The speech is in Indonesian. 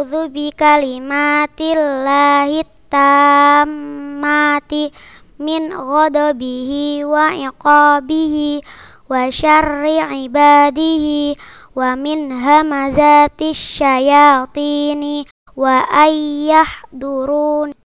a'udzu bikalimatillahi tammati min ghadabihi wa iqabihi wa syarri ibadihi wa min hamazatis syayatini wa ayyah durun.